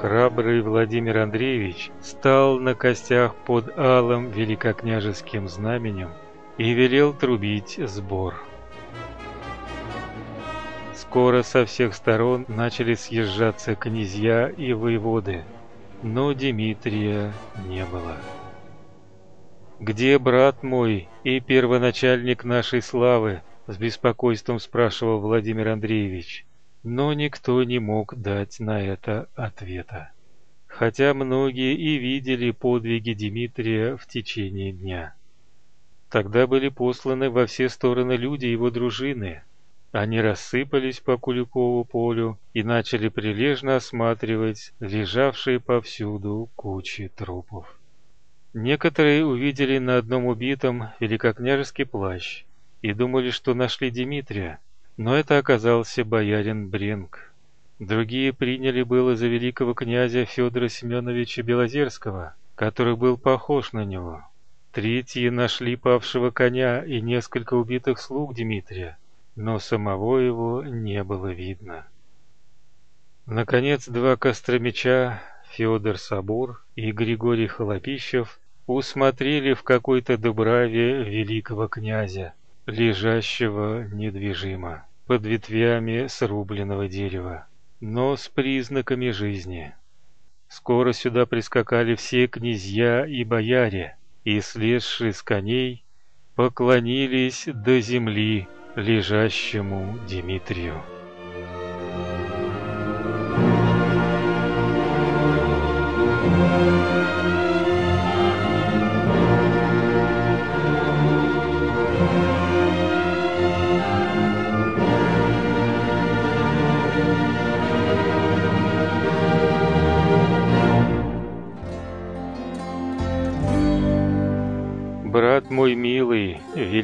храбрый Владимир Андреевич стал на костях под алым великокняжеским знаменем и велел трубить сбор. Скоро со всех сторон начали съезжаться князья и воеводы, но Дмитрия не было. «Где брат мой и первоначальник нашей славы?» — с беспокойством спрашивал Владимир Андреевич. Но никто не мог дать на это ответа. Хотя многие и видели подвиги Дмитрия в течение дня. Тогда были посланы во все стороны люди его дружины. Они рассыпались по Куликову полю и начали прилежно осматривать лежавшие повсюду кучи трупов. Некоторые увидели на одном убитом великокняжеский плащ и думали, что нашли Дмитрия, но это оказался боярин Бренк. Другие приняли было за великого князя Федора Семеновича Белозерского, который был похож на него. Третьи нашли павшего коня и несколько убитых слуг Дмитрия, но самого его не было видно. Наконец, два костромича, Федор Собор и Григорий Холопищев, усмотрели в какой-то дубраве великого князя, лежащего недвижимо под ветвями срубленного дерева, но с признаками жизни. Скоро сюда прискакали все князья и бояре, и, слезши с коней, поклонились до земли лежащему Дмитрию.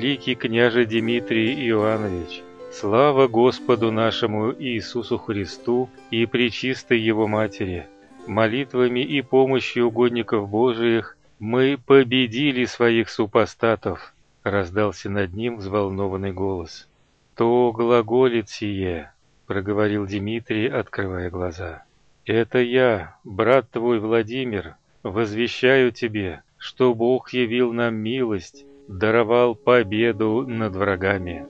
Великий княже Дмитрий Иоаннович, слава Господу нашему Иисусу Христу и пречистой Его Матери. Молитвами и помощью угодников Божиих мы победили своих супостатов, раздался над ним взволнованный голос. То глаголит сие, проговорил Дмитрий, открывая глаза. Это я, брат твой Владимир, возвещаю тебе, что Бог явил нам милость, даровал победу над врагами.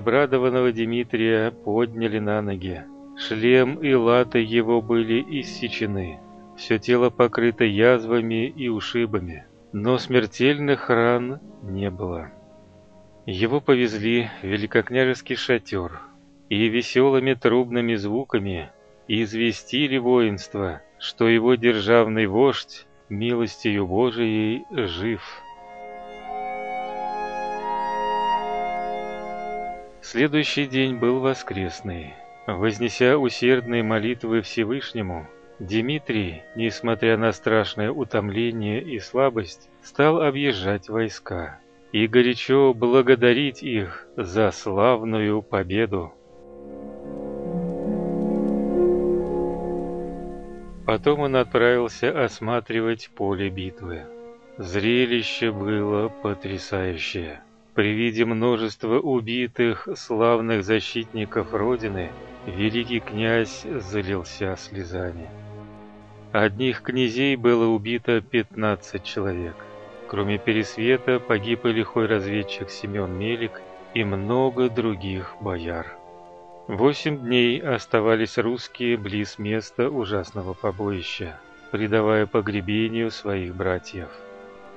Обрадованного Дмитрия подняли на ноги. Шлем и латы его были иссечены. Все тело покрыто язвами и ушибами, но смертельных ран не было. Его повезли в великокняжеский шатер и веселыми трубными звуками известили воинство, что его державный вождь милостью Божией жив. Следующий день был воскресный. Вознеся усердные молитвы Всевышнему, Дмитрий, несмотря на страшное утомление и слабость, стал объезжать войска и горячо благодарить их за славную победу. Потом он отправился осматривать поле битвы. Зрелище было потрясающее. При виде множества убитых славных защитников Родины великий князь залился слезами. Одних князей было убито 15 человек. Кроме Пересвета погиб и лихой разведчик Семен Мелик и много других бояр. Восемь дней оставались русские близ места ужасного побоища, предавая погребению своих братьев.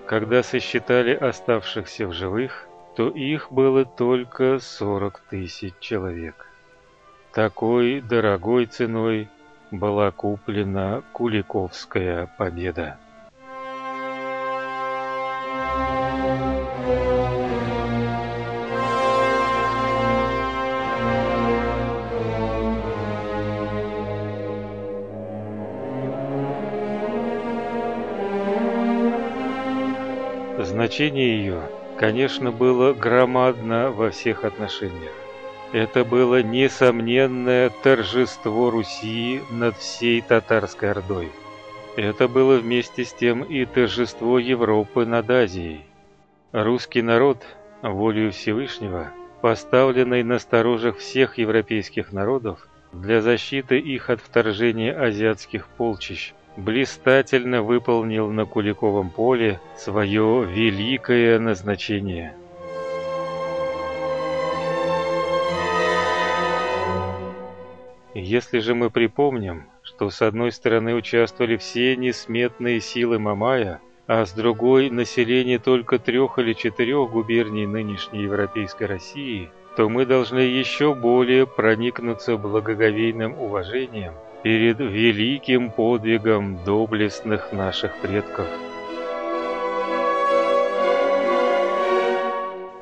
Когда сосчитали оставшихся в живых, то их было только 40 тысяч человек. Такой дорогой ценой была куплена Куликовская победа. Значение ее конечно, было громадно во всех отношениях. Это было несомненное торжество Руси над всей татарской ордой. Это было вместе с тем и торжество Европы над Азией. Русский народ, волею Всевышнего, поставленный на сторожах всех европейских народов для защиты их от вторжения азиатских полчищ, блистательно выполнил на Куликовом поле свое великое назначение. Если же мы припомним, что с одной стороны участвовали все несметные силы Мамая, а с другой население только трех или четырех губерний нынешней европейской России, то мы должны еще более проникнуться благоговейным уважением перед великим подвигом доблестных наших предков.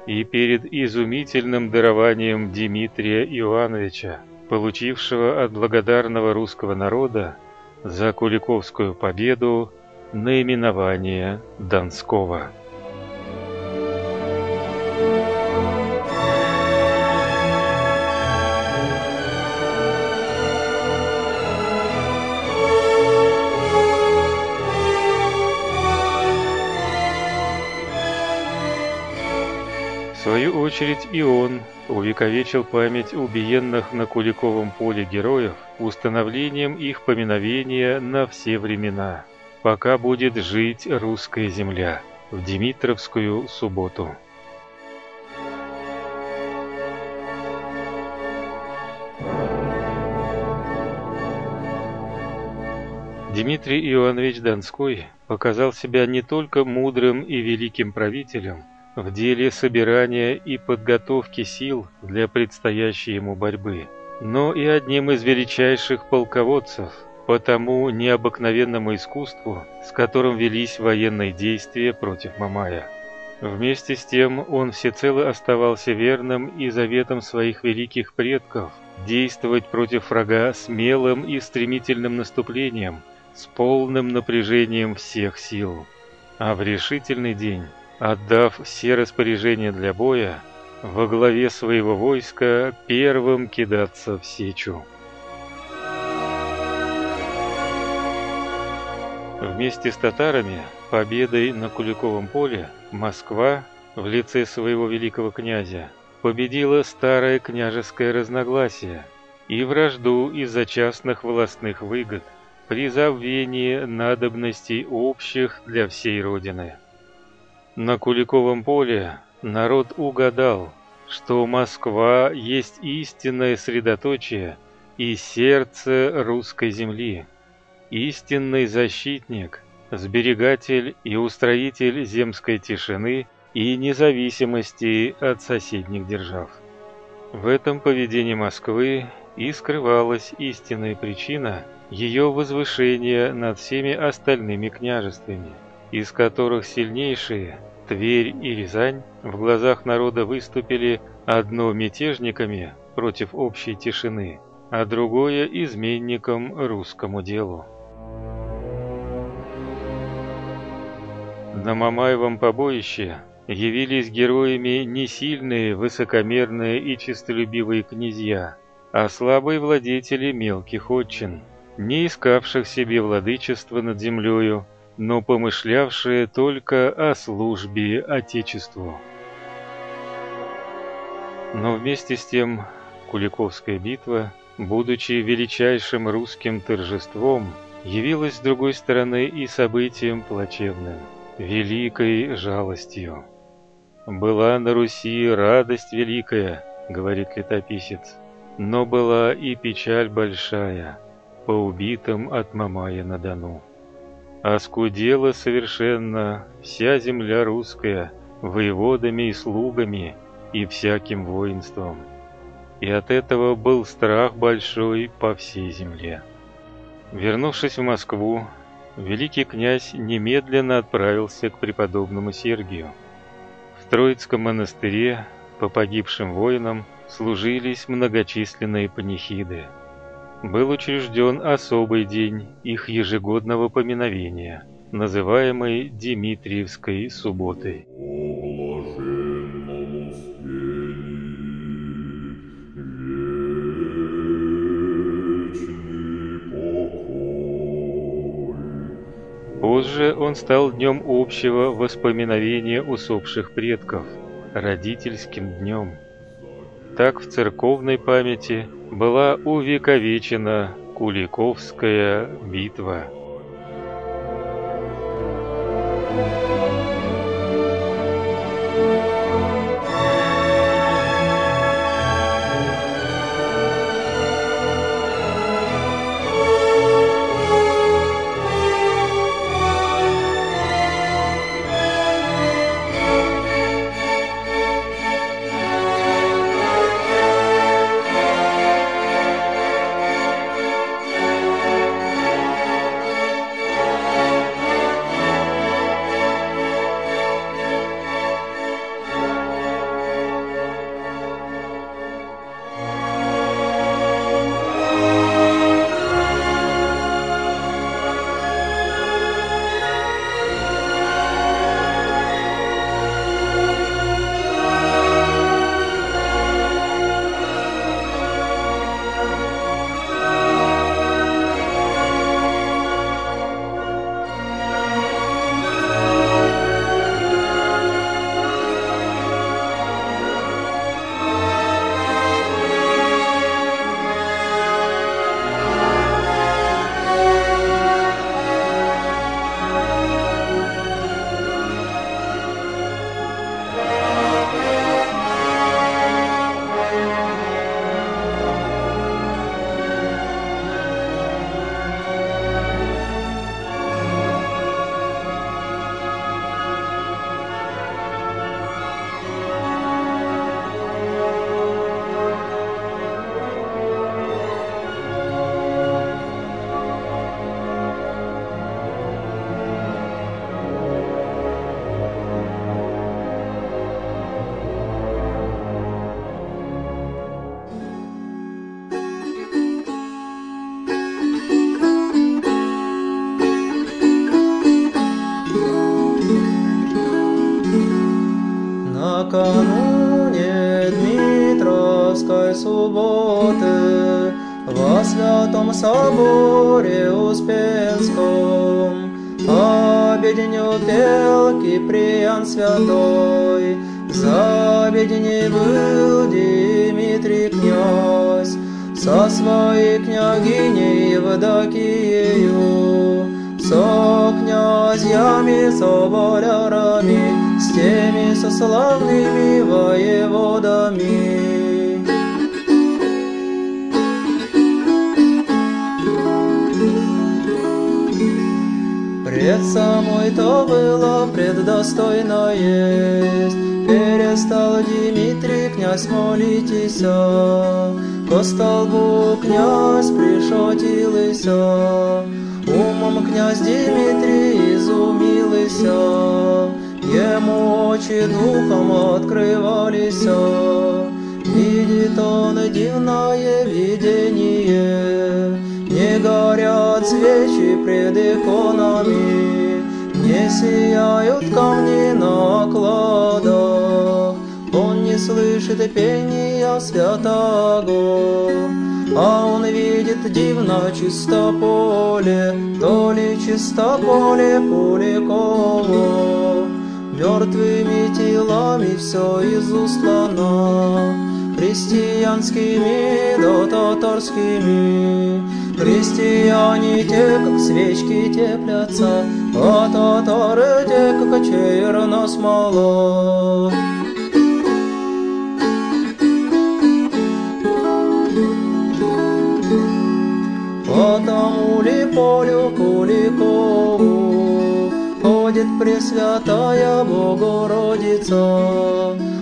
И перед изумительным дарованием Дмитрия Ивановича, получившего от благодарного русского народа за Куликовскую победу наименование Донского. В свою очередь и он увековечил память убиенных на Куликовом поле героев установлением их поминовения на все времена, пока будет жить русская земля в Димитровскую субботу. Дмитрий Иванович Донской показал себя не только мудрым и великим правителем, в деле собирания и подготовки сил для предстоящей ему борьбы, но и одним из величайших полководцев по тому необыкновенному искусству, с которым велись военные действия против Мамая. Вместе с тем он всецело оставался верным и заветам своих великих предков действовать против врага смелым и стремительным наступлением, с полным напряжением всех сил. А в решительный день Отдав все распоряжения для боя, во главе своего войска первым кидаться в сечу. Вместе с татарами победой на Куликовом поле Москва в лице своего великого князя победила старое княжеское разногласие и вражду из-за частных властных выгод при забвении надобностей общих для всей Родины. На Куликовом поле народ угадал, что Москва есть истинное средоточие и сердце русской земли, истинный защитник, сберегатель и устроитель земской тишины и независимости от соседних держав. В этом поведении Москвы и скрывалась истинная причина ее возвышения над всеми остальными княжествами – из которых сильнейшие, Тверь и Рязань, в глазах народа выступили одно мятежниками против общей тишины, а другое изменником русскому делу. На Мамаевом побоище явились героями не сильные, высокомерные и честолюбивые князья, а слабые владетели мелких отчин, не искавших себе владычества над землею, но помышлявшие только о службе Отечеству. Но вместе с тем Куликовская битва, будучи величайшим русским торжеством, явилась с другой стороны и событием плачевным, великой жалостью. «Была на Руси радость великая», — говорит летописец, «но была и печаль большая по убитым от Мамая на Дону». Оскудела совершенно вся земля русская воеводами и слугами и всяким воинством. И от этого был страх большой по всей земле. Вернувшись в Москву, великий князь немедленно отправился к преподобному Сергию. В Троицком монастыре по погибшим воинам служились многочисленные панихиды был учрежден особый день их ежегодного поминовения, называемый Дмитриевской субботой. Позже он стал днем общего воспоминовения усопших предков, родительским днем. Так в церковной памяти – была увековечена Куликовская битва. Святом Соборе Успенском Обедню пел Киприан Святой За обедней был Дмитрий князь Со своей княгиней Евдокиею Со князьями, со болярами с теми со славными воеводами. Пред самой то было преддостойно есть, Перестал Дмитрий князь молитеся, Ко столбу князь пришотилися, Умом князь Дмитрий изумилися, Ему очи духом открывались, Видит он дивное видение, Не свечи пред иконами, Не сияют камни на окладах, Он не слышит пения святого, а он видит дивно чисто поле, То ли чисто поле Пуликово, Мертвыми телами все изустлано, Христианскими да татарскими. Христиане те, как свечки теплятся, А татары те, как черна смола. Потому ли полю Куликову Ходит Пресвятая Богородица,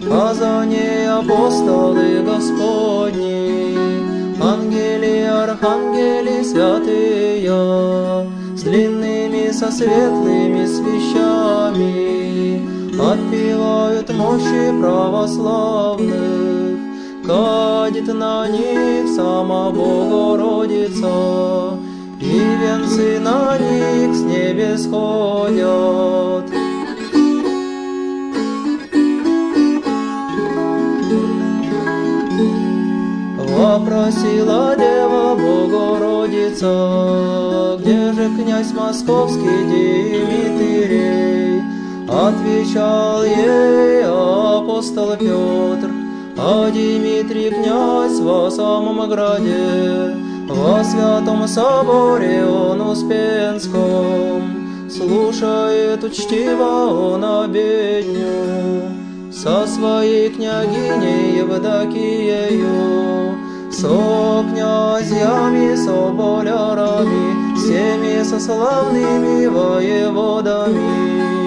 А за ней апостолы Господни, Ангели, архангели святые, С длинными, со светлыми свещами, Отпевают мощи православных, Кадит на них сама Богородица, И венцы на них с небес ходят. Вопросила Дева Богородица, Где же князь московский Димитрий. Отвечал ей апостол Петр, а Дмитрий князь во самом граде, во святом соборе он Успенском, слушает учтиво он обедню со своей княгиней Евдокиею, со князьями, со болярами, всеми со славными воеводами.